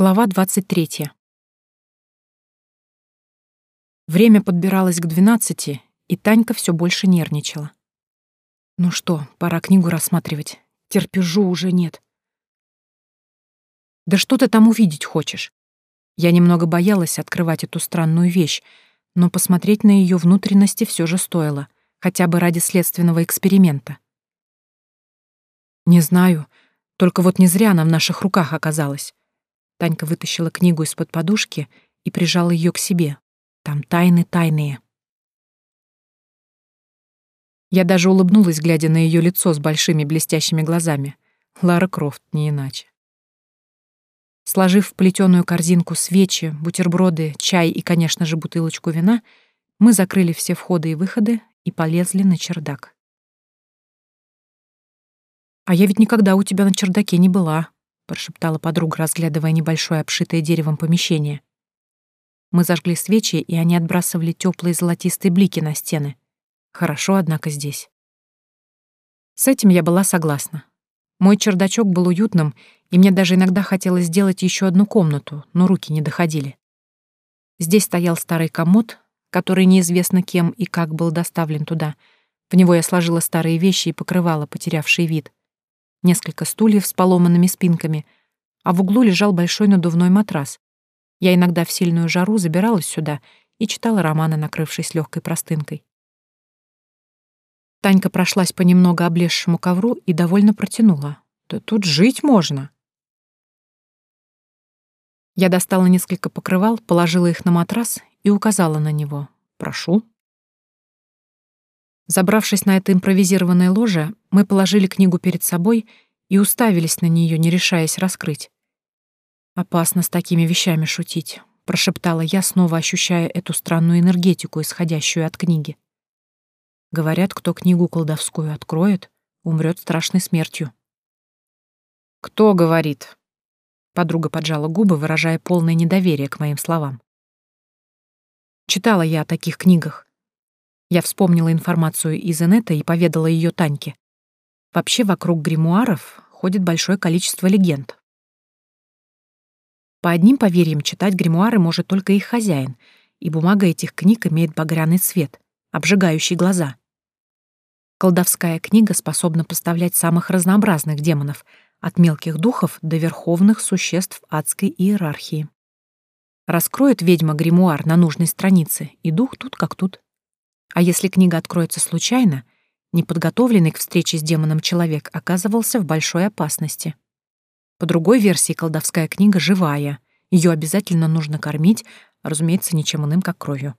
Глава 23. Время подбиралось к двенадцати, и Танька все больше нервничала. Ну что, пора книгу рассматривать. Терпежу уже нет. Да что ты там увидеть хочешь? Я немного боялась открывать эту странную вещь, но посмотреть на ее внутренности все же стоило, хотя бы ради следственного эксперимента. Не знаю, только вот не зря она в наших руках оказалась. Танька вытащила книгу из-под подушки и прижала ее к себе. Там тайны тайные. Я даже улыбнулась, глядя на ее лицо с большими блестящими глазами. Лара Крофт, не иначе. Сложив в плетеную корзинку свечи, бутерброды, чай и, конечно же, бутылочку вина, мы закрыли все входы и выходы и полезли на чердак. «А я ведь никогда у тебя на чердаке не была», прошептала подруга, разглядывая небольшое обшитое деревом помещение. Мы зажгли свечи, и они отбрасывали теплые золотистые блики на стены. Хорошо, однако, здесь. С этим я была согласна. Мой чердачок был уютным, и мне даже иногда хотелось сделать еще одну комнату, но руки не доходили. Здесь стоял старый комод, который неизвестно кем и как был доставлен туда. В него я сложила старые вещи и покрывала потерявший вид несколько стульев с поломанными спинками, а в углу лежал большой надувной матрас. Я иногда в сильную жару забиралась сюда и читала романы, накрывшись легкой простынкой. Танька прошлась по немного облезшему ковру и довольно протянула. «Да тут жить можно!» Я достала несколько покрывал, положила их на матрас и указала на него. «Прошу». Забравшись на это импровизированное ложе, мы положили книгу перед собой и уставились на нее, не решаясь раскрыть. «Опасно с такими вещами шутить», — прошептала я, снова ощущая эту странную энергетику, исходящую от книги. Говорят, кто книгу колдовскую откроет, умрет страшной смертью. «Кто говорит?» Подруга поджала губы, выражая полное недоверие к моим словам. Читала я о таких книгах. Я вспомнила информацию из инета и поведала ее Таньке. Вообще вокруг гримуаров ходит большое количество легенд. По одним поверьям читать гримуары может только их хозяин, и бумага этих книг имеет багряный цвет, обжигающий глаза. Колдовская книга способна поставлять самых разнообразных демонов, от мелких духов до верховных существ адской иерархии. Раскроет ведьма гримуар на нужной странице, и дух тут как тут. А если книга откроется случайно, неподготовленный к встрече с демоном человек оказывался в большой опасности. По другой версии, колдовская книга живая. Ее обязательно нужно кормить, разумеется, ничем иным, как кровью.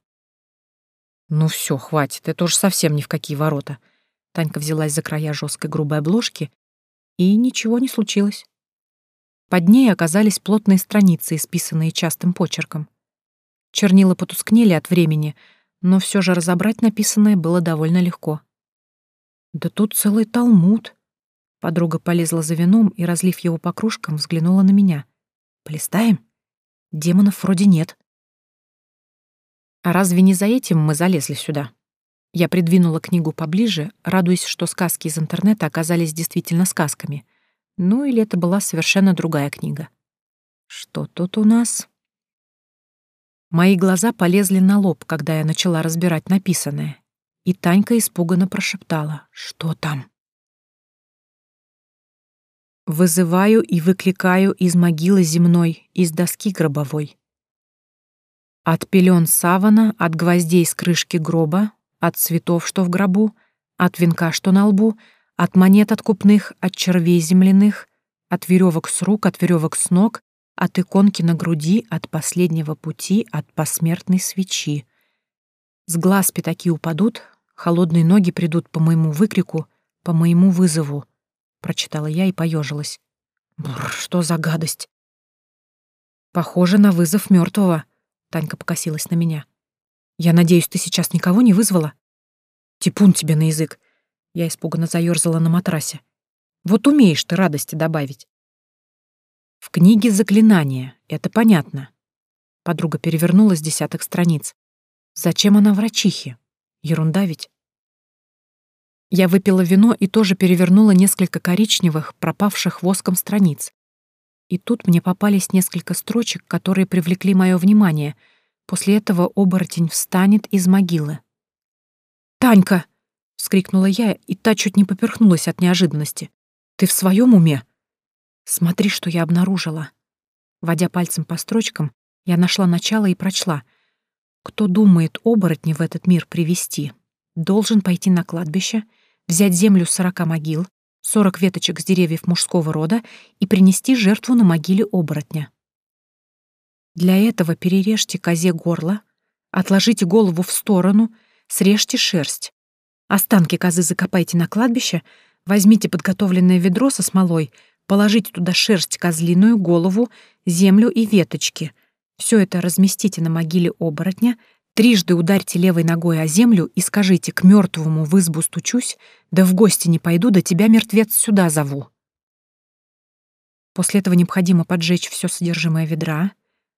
«Ну все, хватит, это уж совсем ни в какие ворота». Танька взялась за края жесткой грубой обложки, и ничего не случилось. Под ней оказались плотные страницы, исписанные частым почерком. Чернила потускнели от времени — но все же разобрать написанное было довольно легко. «Да тут целый талмуд!» Подруга полезла за вином и, разлив его по кружкам, взглянула на меня. «Полистаем? Демонов вроде нет». «А разве не за этим мы залезли сюда?» Я придвинула книгу поближе, радуясь, что сказки из интернета оказались действительно сказками. Ну или это была совершенно другая книга. «Что тут у нас?» Мои глаза полезли на лоб, когда я начала разбирать написанное, и Танька испуганно прошептала «Что там?». «Вызываю и выкликаю из могилы земной, из доски гробовой. От пелен савана, от гвоздей с крышки гроба, от цветов, что в гробу, от венка, что на лбу, от монет откупных, от червей земляных, от веревок с рук, от веревок с ног, от иконки на груди, от последнего пути, от посмертной свечи. С глаз пятаки упадут, холодные ноги придут по моему выкрику, по моему вызову, прочитала я и поежилась. Бррр, что за гадость? Похоже на вызов мертвого. Танька покосилась на меня. Я надеюсь, ты сейчас никого не вызвала? Типун тебе на язык. Я испуганно заёрзала на матрасе. Вот умеешь ты радости добавить. В книге заклинания, это понятно. Подруга перевернула с десяток страниц. Зачем она врачихе? Ерунда ведь. Я выпила вино и тоже перевернула несколько коричневых, пропавших воском страниц. И тут мне попались несколько строчек, которые привлекли мое внимание. После этого оборотень встанет из могилы. «Танька!» — вскрикнула я, и та чуть не поперхнулась от неожиданности. «Ты в своем уме?» «Смотри, что я обнаружила». Водя пальцем по строчкам, я нашла начало и прочла. «Кто думает оборотни в этот мир привести, должен пойти на кладбище, взять землю с сорока могил, сорок веточек с деревьев мужского рода и принести жертву на могиле оборотня. Для этого перережьте козе горло, отложите голову в сторону, срежьте шерсть. Останки козы закопайте на кладбище, возьмите подготовленное ведро со смолой, положите туда шерсть козлиную, голову, землю и веточки. Все это разместите на могиле оборотня, Трижды ударьте левой ногой о землю и скажите «к мертвому в избу стучусь, да в гости не пойду, да тебя, мертвец, сюда зову». После этого необходимо поджечь все содержимое ведра.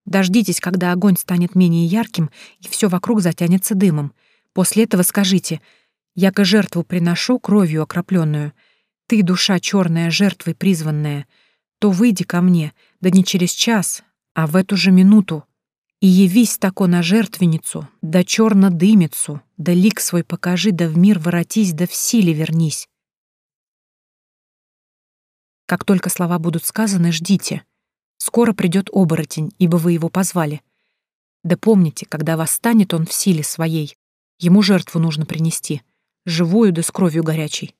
Дождитесь, когда огонь станет менее ярким и все вокруг затянется дымом. После этого скажите «яко жертву приношу кровью окропленную, ты, душа черная, жертвой призванная, то выйди ко мне, да не через час, а в эту же минуту, и явись тако на жертвенницу, да черно дымицу, да лик свой покажи, да в мир воротись, да в силе вернись. Как только слова будут сказаны, ждите. Скоро придет оборотень, ибо вы его позвали. Да помните, когда восстанет он в силе своей, ему жертву нужно принести, живую да с кровью горячей.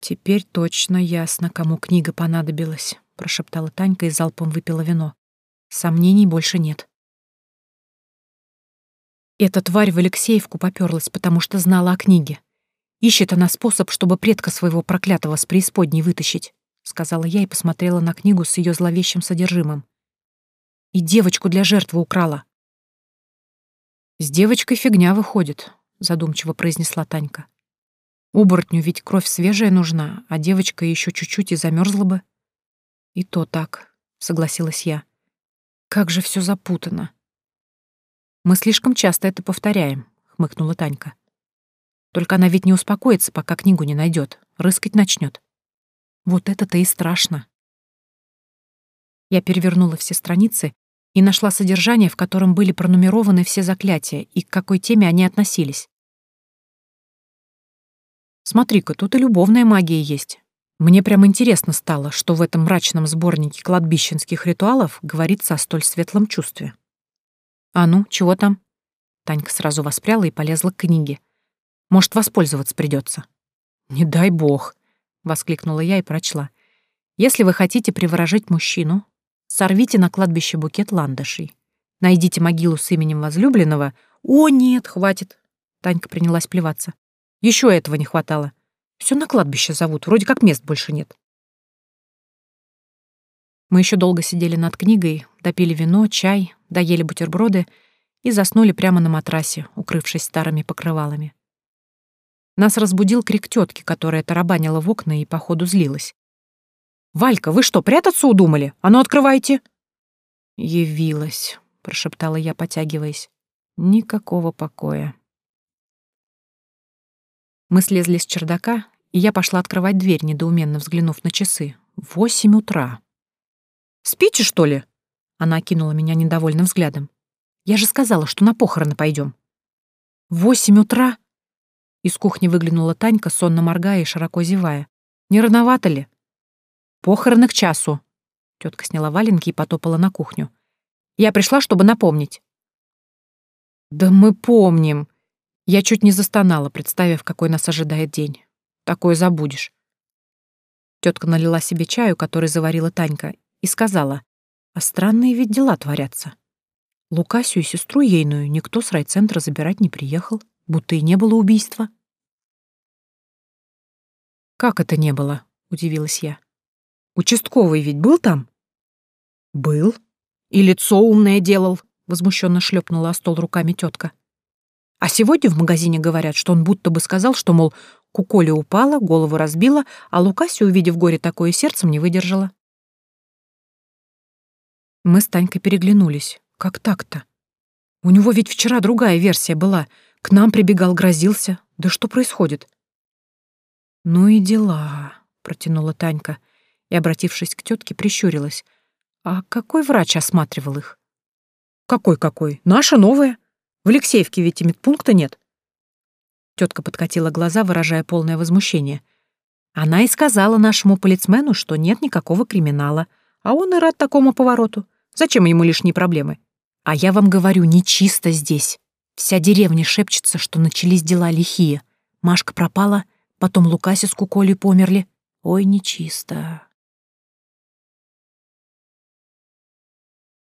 «Теперь точно ясно, кому книга понадобилась», — прошептала Танька и залпом выпила вино. Сомнений больше нет. Эта тварь в Алексеевку попёрлась, потому что знала о книге. Ищет она способ, чтобы предка своего проклятого с преисподней вытащить, сказала я и посмотрела на книгу с ее зловещим содержимым. И девочку для жертвы украла. С девочкой фигня выходит, задумчиво произнесла Танька. Оборотню ведь кровь свежая нужна, а девочка еще чуть-чуть и замерзла бы. И то так, согласилась я. Как же все запутано. Мы слишком часто это повторяем, хмыкнула Танька. Только она ведь не успокоится, пока книгу не найдет, рыскать начнет. Вот это-то и страшно. Я перевернула все страницы и нашла содержание, в котором были пронумерованы все заклятия и к какой теме они относились. Смотри-ка, тут и любовная магия есть. Мне прям интересно стало, что в этом мрачном сборнике кладбищенских ритуалов говорится о столь светлом чувстве. «А ну, чего там?» Танька сразу воспряла и полезла к книге. «Может, воспользоваться придется. «Не дай бог!» — воскликнула я и прочла. «Если вы хотите приворожить мужчину, сорвите на кладбище букет ландышей. Найдите могилу с именем возлюбленного. О, нет, хватит!» Танька принялась плеваться. Еще этого не хватало. Все на кладбище зовут, вроде как мест больше нет. Мы еще долго сидели над книгой, допили вино, чай, доели бутерброды и заснули прямо на матрасе, укрывшись старыми покрывалами. Нас разбудил крик тетки, которая тарабанила в окна и, походу, злилась. «Валька, вы что, прятаться удумали? А ну, открывайте!» «Явилась», — прошептала я, потягиваясь. «Никакого покоя». Мы слезли с чердака, и я пошла открывать дверь, недоуменно взглянув на часы. Восемь утра. «Спите, что ли?» Она окинула меня недовольным взглядом. «Я же сказала, что на похороны пойдем». «Восемь утра?» Из кухни выглянула Танька, сонно моргая и широко зевая. «Не рановато ли?» «Похороны к часу». Тетка сняла валенки и потопала на кухню. «Я пришла, чтобы напомнить». «Да мы помним!» Я чуть не застонала, представив, какой нас ожидает день. Такое забудешь. Тетка налила себе чаю, который заварила Танька, и сказала, а странные ведь дела творятся. Лукасю и сестру ейную никто с райцентра забирать не приехал, будто и не было убийства. «Как это не было?» — удивилась я. «Участковый ведь был там?» «Был. И лицо умное делал», — возмущенно шлепнула о стол руками тетка. А сегодня в магазине говорят, что он будто бы сказал, что, мол, Куколя упала, голову разбила, а Лукася, увидев горе такое, сердцем не выдержала. Мы с Танькой переглянулись. Как так-то? У него ведь вчера другая версия была. К нам прибегал, грозился. Да что происходит? Ну и дела, протянула Танька. и, обратившись к тетке, прищурилась. «А какой врач осматривал их?» «Какой-какой? Наша новая. В Алексеевке ведь и медпункта нет». Тетка подкатила глаза, выражая полное возмущение. Она и сказала нашему полицмену, что нет никакого криминала, а он и рад такому повороту. Зачем ему лишние проблемы? А я вам говорю, не чисто здесь. Вся деревня шепчется, что начались дела лихие. Машка пропала, потом Лукася с Куколей померли. Ой, нечисто.